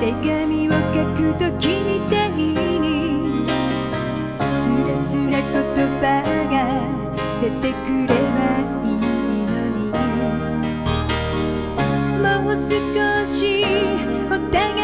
手紙を書くときみたいにすらすら言葉が出てくればいいのに。もう少しお互い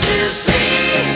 to see.